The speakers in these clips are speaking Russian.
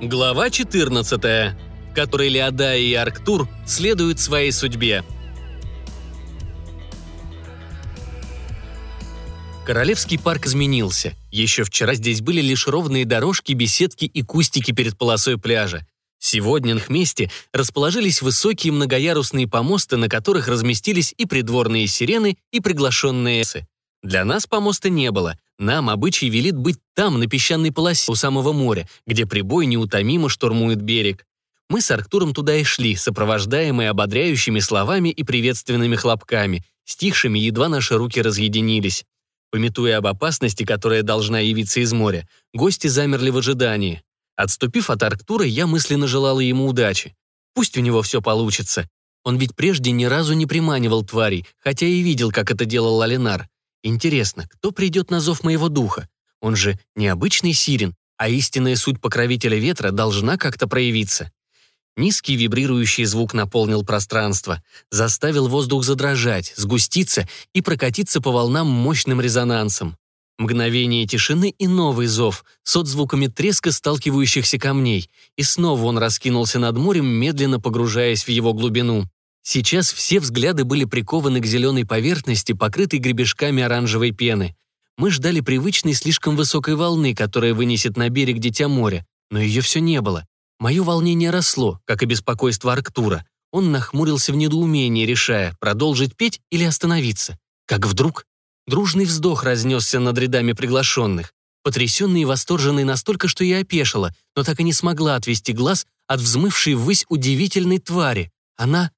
Глава 14, в которой Леодая и Арктур следуют своей судьбе. Королевский парк изменился. Еще вчера здесь были лишь ровные дорожки, беседки и кустики перед полосой пляжа. Сегодня на их месте расположились высокие многоярусные помосты, на которых разместились и придворные сирены, и приглашенные эсы. Для нас помоста не было. Нам обычай велит быть там, на песчаной полосе у самого моря, где прибой неутомимо штурмует берег. Мы с Арктуром туда и шли, сопровождаемые ободряющими словами и приветственными хлопками, стихшими, едва наши руки разъединились. Пометуя об опасности, которая должна явиться из моря, гости замерли в ожидании. Отступив от Арктура, я мысленно желала ему удачи. Пусть у него все получится. Он ведь прежде ни разу не приманивал тварей, хотя и видел, как это делал Алинар. Интересно, кто придет на зов моего духа? Он же необычный сирен, а истинная суть покровителя ветра должна как-то проявиться. Низкий вибрирующий звук наполнил пространство, заставил воздух задрожать, сгуститься и прокатиться по волнам мощным резонансом. Мгновение тишины и новый зов с отзвуками треска сталкивающихся камней, и снова он раскинулся над морем, медленно погружаясь в его глубину. Сейчас все взгляды были прикованы к зеленой поверхности, покрытой гребешками оранжевой пены. Мы ждали привычной слишком высокой волны, которая вынесет на берег Дитя моря, но ее все не было. Мое волнение росло, как и беспокойство Арктура. Он нахмурился в недоумении, решая, продолжить петь или остановиться. Как вдруг дружный вздох разнесся над рядами приглашенных. Потрясенный и восторженный настолько, что я опешила, но так и не смогла отвести глаз от взмывшей ввысь удивительной твари. Она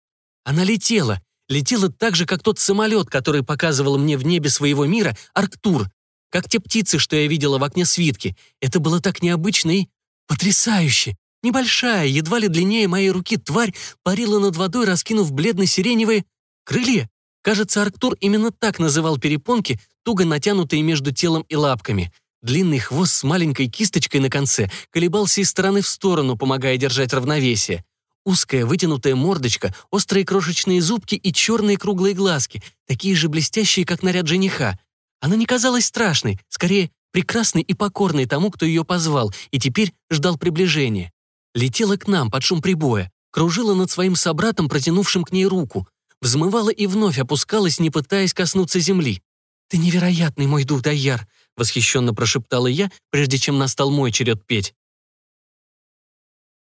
она летела, летела так же, как тот самолет, который показывал мне в небе своего мира Арктур, как те птицы, что я видела в окне свитки. Это было так необычно и потрясающе. Небольшая, едва ли длиннее моей руки тварь парила над водой, раскинув бледно-сиреневые крылья. Кажется, Арктур именно так называл перепонки, туго натянутые между телом и лапками. Длинный хвост с маленькой кисточкой на конце колебался из стороны в сторону, помогая держать равновесие. Узкая вытянутая мордочка, острые крошечные зубки и черные круглые глазки, такие же блестящие, как наряд жениха. Она не казалась страшной, скорее, прекрасной и покорной тому, кто ее позвал, и теперь ждал приближения. Летела к нам под шум прибоя, кружила над своим собратом, протянувшим к ней руку, взмывала и вновь опускалась, не пытаясь коснуться земли. «Ты невероятный, мой дух Дайяр!» — восхищенно прошептала я, прежде чем настал мой черед петь.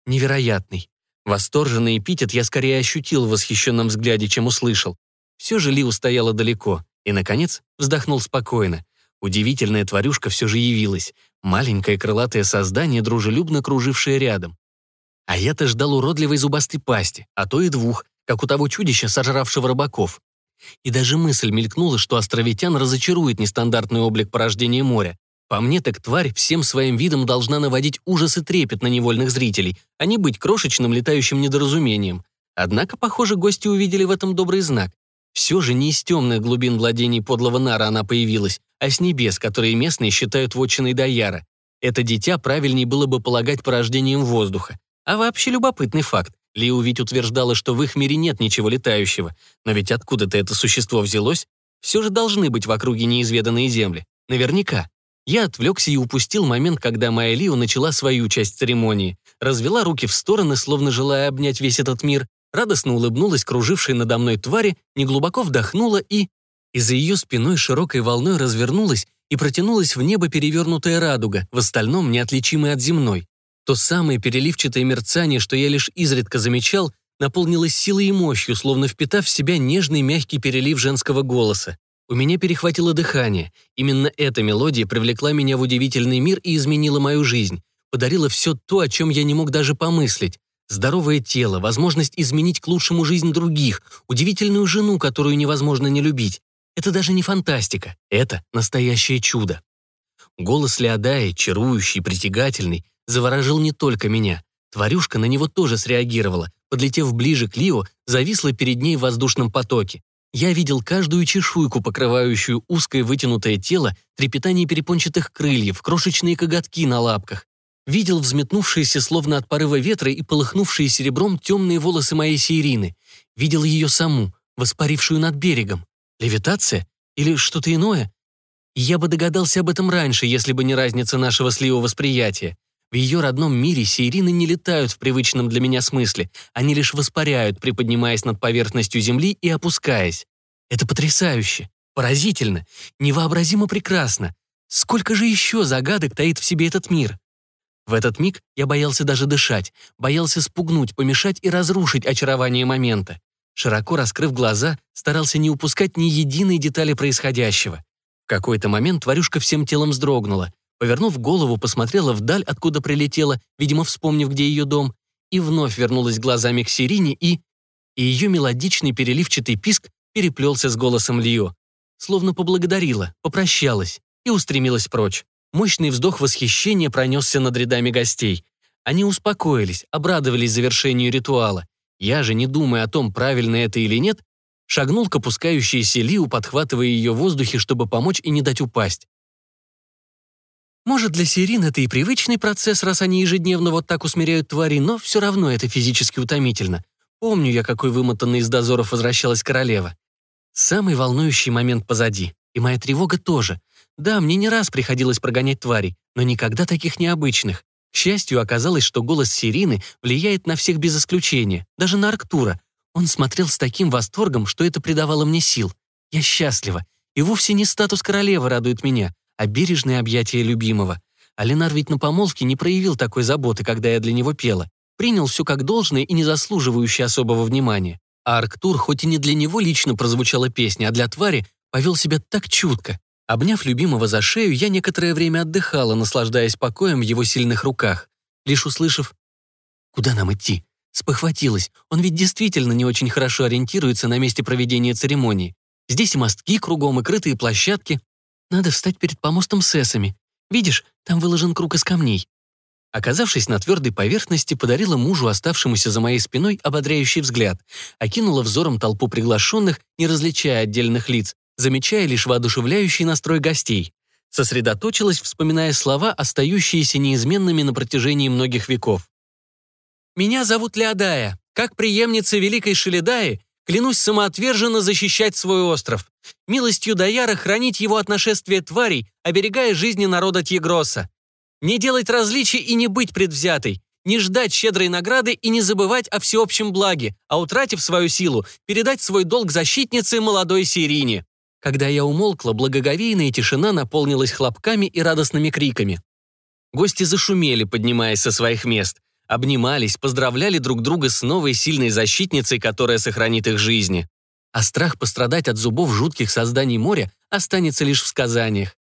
Невероятный. Восторженный эпитет я скорее ощутил в восхищенном взгляде, чем услышал. Все же Ли устояла далеко и, наконец, вздохнул спокойно. Удивительная тварюшка все же явилась. Маленькое крылатое создание, дружелюбно кружившее рядом. А я-то ждал уродливой зубастой пасти, а то и двух, как у того чудища, сожравшего рыбаков. И даже мысль мелькнула, что островитян разочарует нестандартный облик порождения моря, по мне, так тварь всем своим видом должна наводить ужас и трепет на невольных зрителей, а не быть крошечным летающим недоразумением. Однако, похоже, гости увидели в этом добрый знак. Все же не из темных глубин владений подлого Нара она появилась, а с небес, которые местные считают вотчиной Даяра. Это дитя правильнее было бы полагать порождением воздуха. А вообще любопытный факт. Лиу ведь утверждала, что в их мире нет ничего летающего. Но ведь откуда-то это существо взялось? Все же должны быть в округе неизведанные земли. Наверняка. Я отвлекся и упустил момент, когда моя Лио начала свою часть церемонии. Развела руки в стороны, словно желая обнять весь этот мир, радостно улыбнулась кружившей надо мной твари, неглубоко вдохнула и... И за ее спиной широкой волной развернулась и протянулась в небо перевернутая радуга, в остальном неотличимая от земной. То самое переливчатое мерцание, что я лишь изредка замечал, наполнилось силой и мощью, словно впитав в себя нежный мягкий перелив женского голоса. У меня перехватило дыхание. Именно эта мелодия привлекла меня в удивительный мир и изменила мою жизнь. Подарила все то, о чем я не мог даже помыслить. Здоровое тело, возможность изменить к лучшему жизнь других, удивительную жену, которую невозможно не любить. Это даже не фантастика, это настоящее чудо. Голос Леодаи, чарующий, притягательный, заворожил не только меня. Тварюшка на него тоже среагировала, подлетев ближе к Лио, зависла перед ней в воздушном потоке. Я видел каждую чешуйку, покрывающую узкое вытянутое тело, трепетание перепончатых крыльев, крошечные коготки на лапках. Видел взметнувшиеся словно от порыва ветра и полыхнувшие серебром темные волосы моей Сейрины. Видел ее саму, воспарившую над берегом. Левитация? Или что-то иное? Я бы догадался об этом раньше, если бы не разница нашего слива восприятия. В ее родном мире сейрины не летают в привычном для меня смысле, они лишь воспаряют, приподнимаясь над поверхностью Земли и опускаясь. Это потрясающе, поразительно, невообразимо прекрасно. Сколько же еще загадок таит в себе этот мир? В этот миг я боялся даже дышать, боялся спугнуть, помешать и разрушить очарование момента. Широко раскрыв глаза, старался не упускать ни единой детали происходящего. В какой-то момент тварюшка всем телом вздрогнула. Повернув голову, посмотрела вдаль, откуда прилетела, видимо, вспомнив, где ее дом, и вновь вернулась глазами к Сирине и... И ее мелодичный переливчатый писк переплелся с голосом Лио. Словно поблагодарила, попрощалась и устремилась прочь. Мощный вздох восхищения пронесся над рядами гостей. Они успокоились, обрадовались завершению ритуала. Я же, не думая о том, правильно это или нет, шагнул к опускающейся Лиу, подхватывая ее в воздухе, чтобы помочь и не дать упасть. Может, для Сирин это и привычный процесс, раз они ежедневно вот так усмиряют твари, но все равно это физически утомительно. Помню я, какой вымотанный из дозоров возвращалась королева. Самый волнующий момент позади. И моя тревога тоже. Да, мне не раз приходилось прогонять тварей, но никогда таких необычных. К счастью, оказалось, что голос Сирины влияет на всех без исключения, даже на Арктура. Он смотрел с таким восторгом, что это придавало мне сил. Я счастлива. И вовсе не статус королевы радует меня а бережное объятие любимого. Алинар ведь на помолвке не проявил такой заботы, когда я для него пела. Принял все как должное и не заслуживающее особого внимания. А Арктур, хоть и не для него лично прозвучала песня, а для твари, повел себя так чутко. Обняв любимого за шею, я некоторое время отдыхала, наслаждаясь покоем в его сильных руках. Лишь услышав «Куда нам идти?» спохватилась. Он ведь действительно не очень хорошо ориентируется на месте проведения церемонии. Здесь и мостки кругом, и крытые площадки, надо встать перед помостом с эсами. Видишь, там выложен круг из камней. Оказавшись на твердой поверхности, подарила мужу, оставшемуся за моей спиной, ободряющий взгляд, окинула взором толпу приглашенных, не различая отдельных лиц, замечая лишь воодушевляющий настрой гостей. Сосредоточилась, вспоминая слова, остающиеся неизменными на протяжении многих веков. «Меня зовут Леодая. Как преемница Великой Шеледаи, Клянусь самоотверженно защищать свой остров. Милостью Даяра хранить его от нашествия тварей, оберегая жизни народа Тьегроса. Не делать различий и не быть предвзятой. Не ждать щедрой награды и не забывать о всеобщем благе, а утратив свою силу, передать свой долг защитнице молодой Сирине. Когда я умолкла, благоговейная тишина наполнилась хлопками и радостными криками. Гости зашумели, поднимаясь со своих мест обнимались, поздравляли друг друга с новой сильной защитницей, которая сохранит их жизни. А страх пострадать от зубов жутких созданий моря останется лишь в сказаниях.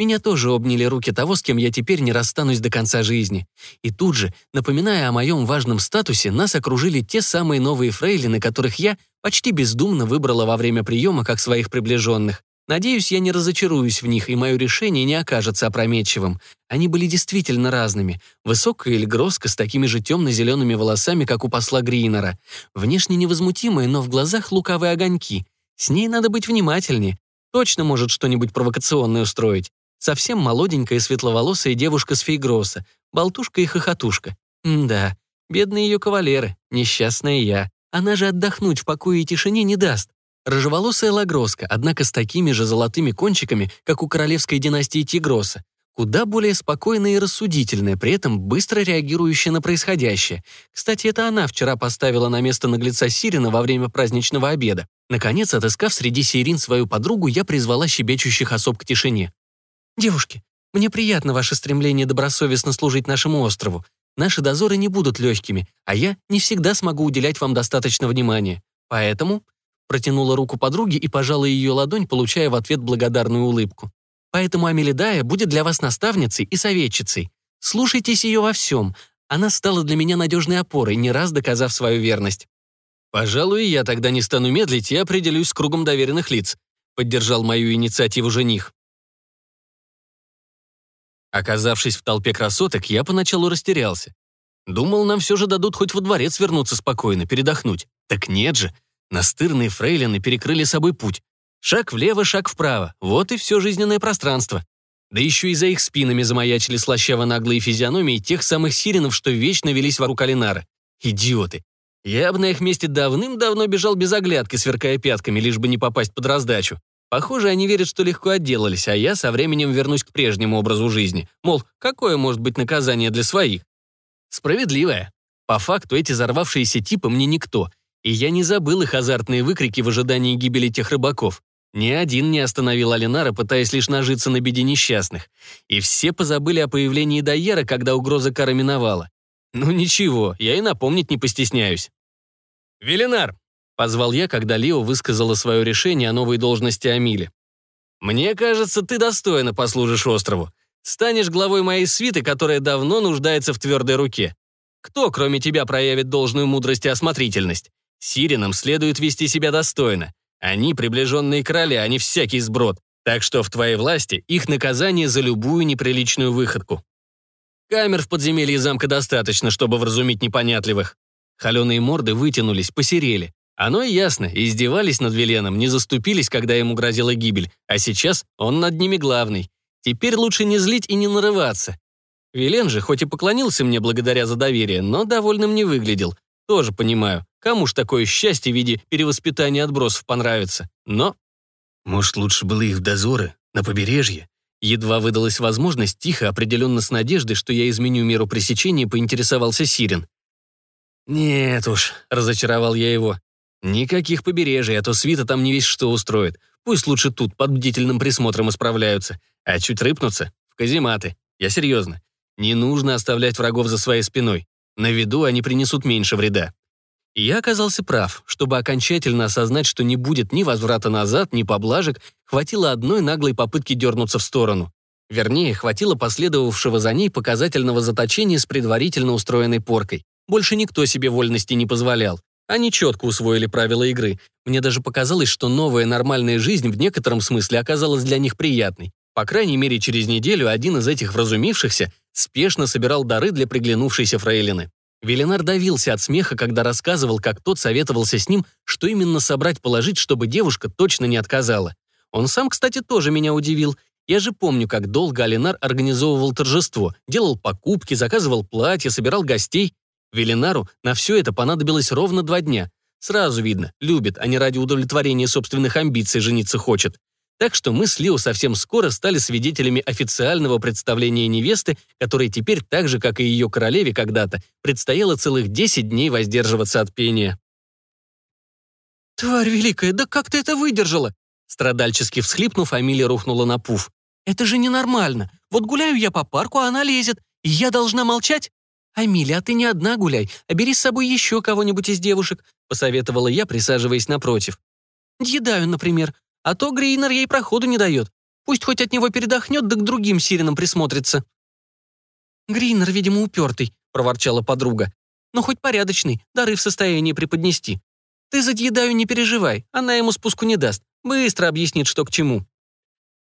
Меня тоже обняли руки того, с кем я теперь не расстанусь до конца жизни. И тут же, напоминая о моем важном статусе, нас окружили те самые новые фрейлины, которых я почти бездумно выбрала во время приема как своих приближенных. Надеюсь, я не разочаруюсь в них, и мое решение не окажется опрометчивым. Они были действительно разными. Высокая Эльгроска с такими же темно-зелеными волосами, как у посла Гринера. Внешне невозмутимые, но в глазах лукавые огоньки. С ней надо быть внимательнее. Точно может что-нибудь провокационное устроить. Совсем молоденькая светловолосая девушка с Фейгроса. Болтушка и хохотушка. М да, бедные ее кавалеры, несчастная я. Она же отдохнуть в покое и тишине не даст. Рыжеволосая лагроска, однако с такими же золотыми кончиками, как у королевской династии Тигроса, куда более спокойная и рассудительная, при этом быстро реагирующая на происходящее. Кстати, это она вчера поставила на место наглеца Сирина во время праздничного обеда. Наконец, отыскав среди сирин свою подругу, я призвала щебечущих особ к тишине. «Девушки, мне приятно ваше стремление добросовестно служить нашему острову. Наши дозоры не будут легкими, а я не всегда смогу уделять вам достаточно внимания. Поэтому Протянула руку подруге и пожала ее ладонь, получая в ответ благодарную улыбку. «Поэтому Амелидая будет для вас наставницей и советчицей. Слушайтесь ее во всем. Она стала для меня надежной опорой, не раз доказав свою верность». «Пожалуй, я тогда не стану медлить и определюсь с кругом доверенных лиц», поддержал мою инициативу жених. Оказавшись в толпе красоток, я поначалу растерялся. Думал, нам все же дадут хоть во дворец вернуться спокойно, передохнуть. Так нет же, Настырные фрейлины перекрыли собой путь. Шаг влево, шаг вправо. Вот и все жизненное пространство. Да еще и за их спинами замаячили слащаво-наглые физиономии тех самых сиренов, что вечно велись вокруг Алинара. Идиоты. Я бы на их месте давным-давно бежал без оглядки, сверкая пятками, лишь бы не попасть под раздачу. Похоже, они верят, что легко отделались, а я со временем вернусь к прежнему образу жизни. Мол, какое может быть наказание для своих? Справедливая. По факту эти взорвавшиеся типы мне никто, и я не забыл их азартные выкрики в ожидании гибели тех рыбаков. Ни один не остановил Алинара, пытаясь лишь нажиться на беде несчастных. И все позабыли о появлении Дайера, когда угроза кара миновала. Ну ничего, я и напомнить не постесняюсь. «Велинар!» — позвал я, когда Лео высказала свое решение о новой должности Амиле. «Мне кажется, ты достойно послужишь острову. Станешь главой моей свиты, которая давно нуждается в твердой руке. Кто, кроме тебя, проявит должную мудрость и осмотрительность? Сиренам следует вести себя достойно. Они приближенные короли, а не всякий сброд. Так что в твоей власти их наказание за любую неприличную выходку. Камер в подземелье замка достаточно, чтобы вразумить непонятливых. Холеные морды вытянулись, посерели. Оно и ясно, издевались над Веленом, не заступились, когда ему грозила гибель, а сейчас он над ними главный. Теперь лучше не злить и не нарываться. Велен же, хоть и поклонился мне благодаря за доверие, но довольным не выглядел. Тоже понимаю, кому ж такое счастье в виде перевоспитания отбросов понравится. Но... Может, лучше было их в дозоры, на побережье? Едва выдалась возможность, тихо, определенно с надеждой, что я изменю меру пресечения, поинтересовался Сирен. «Нет уж», — разочаровал я его. «Никаких побережий, а то свита там не весь что устроит. Пусть лучше тут под бдительным присмотром исправляются. А чуть рыпнутся — в казематы. Я серьезно. Не нужно оставлять врагов за своей спиной. На виду они принесут меньше вреда. Я оказался прав. Чтобы окончательно осознать, что не будет ни возврата назад, ни поблажек, хватило одной наглой попытки дернуться в сторону. Вернее, хватило последовавшего за ней показательного заточения с предварительно устроенной поркой. Больше никто себе вольности не позволял. Они четко усвоили правила игры. Мне даже показалось, что новая нормальная жизнь в некотором смысле оказалась для них приятной. По крайней мере, через неделю один из этих вразумившихся спешно собирал дары для приглянувшейся фрейлины. Велинар давился от смеха, когда рассказывал, как тот советовался с ним, что именно собрать положить, чтобы девушка точно не отказала. Он сам, кстати, тоже меня удивил. Я же помню, как долго Алинар организовывал торжество, делал покупки, заказывал платья, собирал гостей. Велинару на все это понадобилось ровно два дня. Сразу видно, любит, а не ради удовлетворения собственных амбиций жениться хочет. Так что мы с Лио совсем скоро стали свидетелями официального представления невесты, которой теперь, так же, как и ее королеве когда-то, предстояло целых 10 дней воздерживаться от пения. «Тварь великая, да как ты это выдержала?» Страдальчески всхлипнув, Амилия рухнула на пуф. «Это же ненормально. Вот гуляю я по парку, а она лезет. И я должна молчать?» «Амилия, а ты не одна гуляй, а бери с собой еще кого-нибудь из девушек», посоветовала я, присаживаясь напротив. «Дьедаю, например. А то Грейнер ей проходу не дает. Пусть хоть от него передохнет, да к другим сиренам присмотрится». «Грейнер, видимо, упертый», — проворчала подруга. «Но хоть порядочный, дары в состоянии преподнести. Ты за Дьедаю не переживай, она ему спуску не даст. Быстро объяснит, что к чему».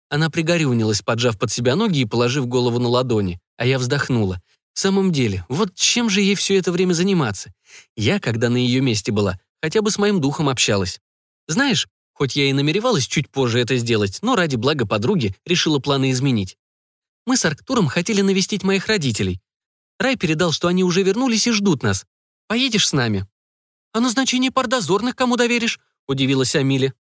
Она пригорюнилась, поджав под себя ноги и положив голову на ладони, а я вздохнула. В самом деле, вот чем же ей все это время заниматься? Я, когда на ее месте была, хотя бы с моим духом общалась. Знаешь, Хоть я и намеревалась чуть позже это сделать, но ради блага подруги решила планы изменить. Мы с Арктуром хотели навестить моих родителей. Рай передал, что они уже вернулись и ждут нас. Поедешь с нами?» «А назначение пардозорных кому доверишь?» — удивилась Амили.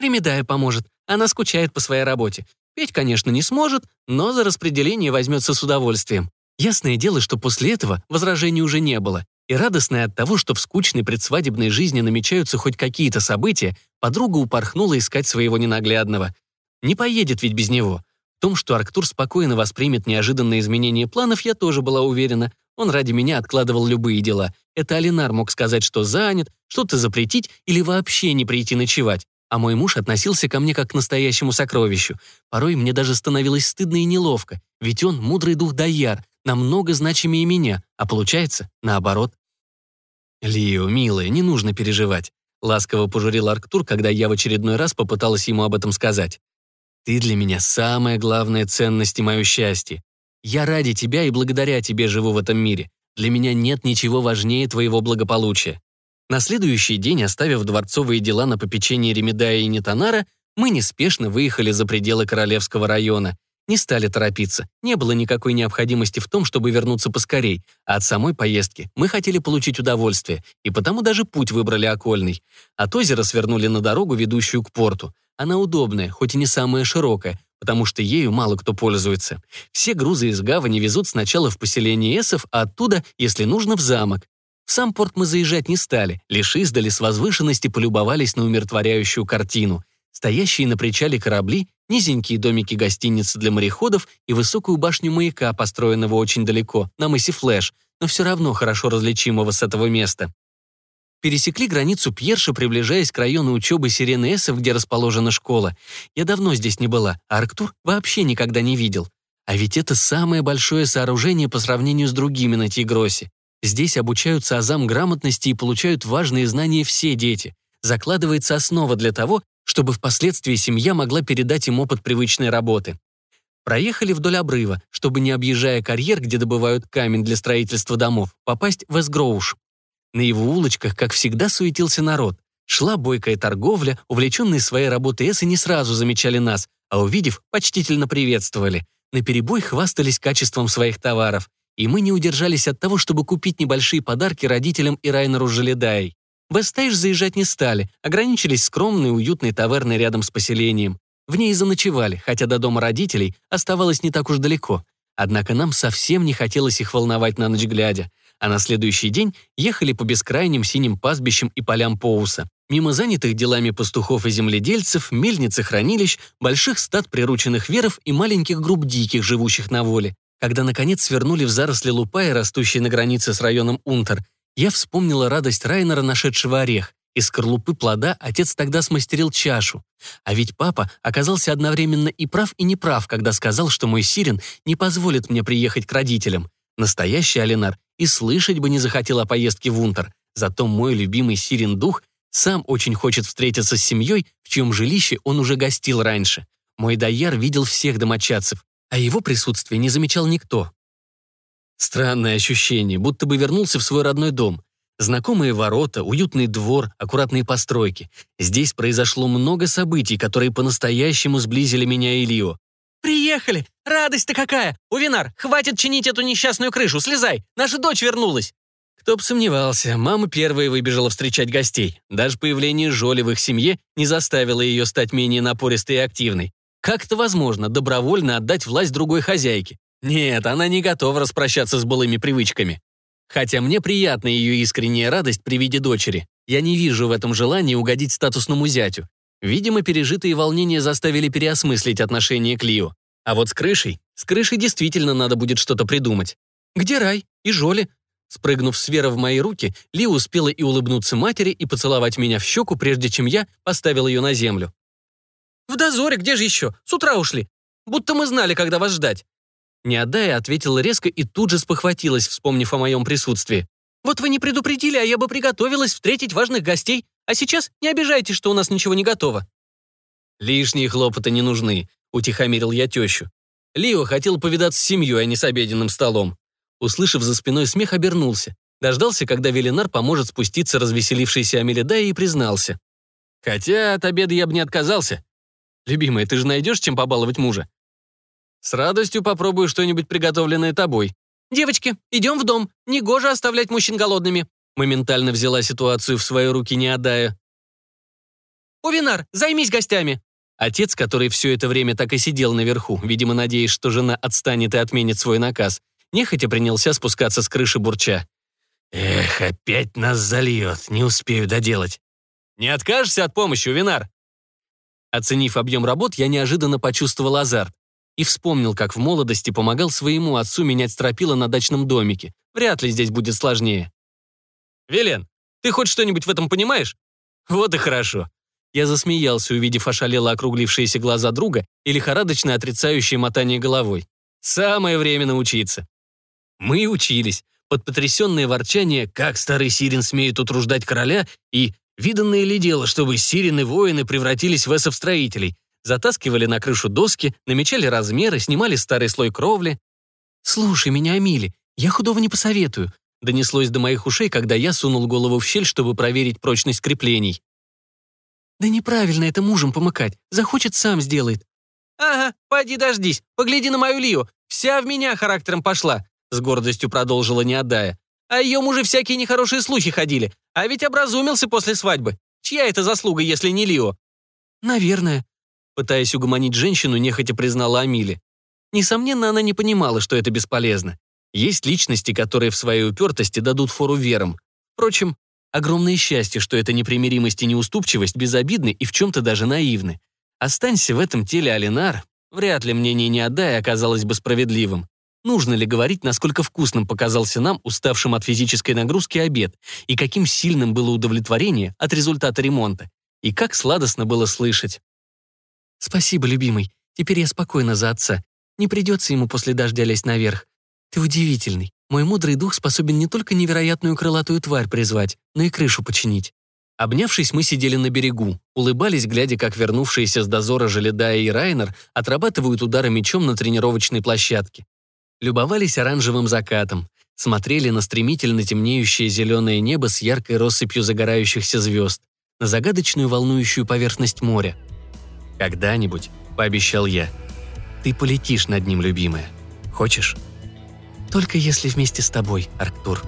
«Ремедая поможет. Она скучает по своей работе. Петь, конечно, не сможет, но за распределение возьмется с удовольствием. Ясное дело, что после этого возражений уже не было. И радостная от того, что в скучной предсвадебной жизни намечаются хоть какие-то события, подруга упорхнула искать своего ненаглядного. Не поедет ведь без него. В том, что Арктур спокойно воспримет неожиданные изменения планов, я тоже была уверена. Он ради меня откладывал любые дела. Это Алинар мог сказать, что занят, что-то запретить или вообще не прийти ночевать. А мой муж относился ко мне как к настоящему сокровищу. Порой мне даже становилось стыдно и неловко, ведь он мудрый дух Даяр, намного значимее меня, а получается наоборот. «Лио, милая, не нужно переживать», — ласково пожурил Арктур, когда я в очередной раз попыталась ему об этом сказать. «Ты для меня самая главная ценность и мое счастье. Я ради тебя и благодаря тебе живу в этом мире. Для меня нет ничего важнее твоего благополучия». На следующий день, оставив дворцовые дела на попечении Ремедая и Нетанара, мы неспешно выехали за пределы Королевского района. Не стали торопиться. Не было никакой необходимости в том, чтобы вернуться поскорей, а от самой поездки мы хотели получить удовольствие, и потому даже путь выбрали окольный. От озера свернули на дорогу, ведущую к порту. Она удобная, хоть и не самая широкая, потому что ею мало кто пользуется. Все грузы из гавани везут сначала в поселение эсов, а оттуда, если нужно, в замок. В сам порт мы заезжать не стали, лишь издали с возвышенности полюбовались на умиротворяющую картину. Стоящие на причале корабли, низенькие домики гостиницы для мореходов и высокую башню маяка, построенного очень далеко, на мысе Флэш, но все равно хорошо различимого с этого места. Пересекли границу Пьерша, приближаясь к району учебы Сирены Эсов, где расположена школа. Я давно здесь не была, а Арктур вообще никогда не видел. А ведь это самое большое сооружение по сравнению с другими на Тигросе. Здесь обучаются азам грамотности и получают важные знания все дети. Закладывается основа для того, чтобы впоследствии семья могла передать им опыт привычной работы. Проехали вдоль обрыва, чтобы, не объезжая карьер, где добывают камень для строительства домов, попасть в Эсгроуш. На его улочках, как всегда, суетился народ. Шла бойкая торговля, увлеченные своей работой эсы не сразу замечали нас, а увидев, почтительно приветствовали. На перебой хвастались качеством своих товаров и мы не удержались от того, чтобы купить небольшие подарки родителям и Райнеру Желедай. В Эстейш заезжать не стали, ограничились скромной уютной таверной рядом с поселением. В ней заночевали, хотя до дома родителей оставалось не так уж далеко. Однако нам совсем не хотелось их волновать на ночь глядя. А на следующий день ехали по бескрайним синим пастбищам и полям Поуса. Мимо занятых делами пастухов и земледельцев, мельниц и хранилищ, больших стад прирученных веров и маленьких групп диких, живущих на воле. Когда, наконец, свернули в заросли лупая, растущие на границе с районом Унтер, я вспомнила радость Райнера, нашедшего орех. Из скорлупы плода отец тогда смастерил чашу. А ведь папа оказался одновременно и прав, и неправ, когда сказал, что мой Сирен не позволит мне приехать к родителям. Настоящий Алинар и слышать бы не захотел о поездке в Унтер. Зато мой любимый Сирен-дух сам очень хочет встретиться с семьей, в чьем жилище он уже гостил раньше. Мой Даяр видел всех домочадцев, а его присутствие не замечал никто. Странное ощущение, будто бы вернулся в свой родной дом. Знакомые ворота, уютный двор, аккуратные постройки. Здесь произошло много событий, которые по-настоящему сблизили меня и Лио. «Приехали! Радость-то какая! Увинар, хватит чинить эту несчастную крышу, слезай! Наша дочь вернулась!» Кто бы сомневался, мама первая выбежала встречать гостей. Даже появление Жоли в их семье не заставило ее стать менее напористой и активной. Как это возможно, добровольно отдать власть другой хозяйке? Нет, она не готова распрощаться с былыми привычками. Хотя мне приятна ее искренняя радость при виде дочери. Я не вижу в этом желании угодить статусному зятю. Видимо, пережитые волнения заставили переосмыслить отношение Лио. А вот с крышей, с крышей действительно надо будет что-то придумать. Где Рай и Жоли? Спрыгнув с Вера в мои руки, Ли успела и улыбнуться матери, и поцеловать меня в щеку, прежде чем я поставил ее на землю. «В дозоре, где же еще? С утра ушли. Будто мы знали, когда вас ждать». Не отдая, ответила резко и тут же спохватилась, вспомнив о моем присутствии. «Вот вы не предупредили, а я бы приготовилась встретить важных гостей. А сейчас не обижайтесь, что у нас ничего не готово». «Лишние хлопоты не нужны», — утихомирил я тещу. Лио хотел повидаться с семьей, а не с обеденным столом. Услышав за спиной смех, обернулся. Дождался, когда Велинар поможет спуститься развеселившийся Амелидая и признался. «Хотя от обеда я бы не отказался. «Любимая, ты же найдешь, чем побаловать мужа?» «С радостью попробую что-нибудь приготовленное тобой». «Девочки, идем в дом. Негоже оставлять мужчин голодными». Моментально взяла ситуацию в свои руки, не отдая. «Увинар, займись гостями!» Отец, который все это время так и сидел наверху, видимо, надеясь, что жена отстанет и отменит свой наказ, нехотя принялся спускаться с крыши бурча. «Эх, опять нас зальет, не успею доделать». «Не откажешься от помощи, Увинар?» Оценив объем работ, я неожиданно почувствовал азарт и вспомнил, как в молодости помогал своему отцу менять стропила на дачном домике. Вряд ли здесь будет сложнее. «Велен, ты хоть что-нибудь в этом понимаешь?» «Вот и хорошо». Я засмеялся, увидев ошалело округлившиеся глаза друга и лихорадочно отрицающее мотание головой. «Самое время научиться». Мы учились. Под потрясенное ворчание, как старый Сирин смеет утруждать короля, и Виданное ли дело, чтобы сирены-воины превратились в эсов-строителей? Затаскивали на крышу доски, намечали размеры, снимали старый слой кровли. «Слушай меня, Амили, я худого не посоветую», донеслось до моих ушей, когда я сунул голову в щель, чтобы проверить прочность креплений. «Да неправильно это мужем помыкать. Захочет, сам сделает». «Ага, поди дождись, погляди на мою Лию. Вся в меня характером пошла», с гордостью продолжила не отдая. «А ее мужи всякие нехорошие слухи ходили. А ведь образумился после свадьбы. Чья это заслуга, если не Лио? Наверное. Пытаясь угомонить женщину, нехотя признала Амиле. Несомненно, она не понимала, что это бесполезно. Есть личности, которые в своей упертости дадут фору верам. Впрочем, огромное счастье, что эта непримиримость и неуступчивость безобидны и в чем-то даже наивны. Останься в этом теле Алинар, вряд ли мнение не отдай оказалось бы справедливым. Нужно ли говорить, насколько вкусным показался нам, уставшим от физической нагрузки, обед, и каким сильным было удовлетворение от результата ремонта, и как сладостно было слышать. «Спасибо, любимый. Теперь я спокойна за отца. Не придется ему после дождя лезть наверх. Ты удивительный. Мой мудрый дух способен не только невероятную крылатую тварь призвать, но и крышу починить». Обнявшись, мы сидели на берегу, улыбались, глядя, как вернувшиеся с дозора Желедая и Райнер отрабатывают удары мечом на тренировочной площадке любовались оранжевым закатом, смотрели на стремительно темнеющее зеленое небо с яркой россыпью загорающихся звезд, на загадочную волнующую поверхность моря. «Когда-нибудь», — пообещал я, — «ты полетишь над ним, любимая. Хочешь?» «Только если вместе с тобой, Арктур»,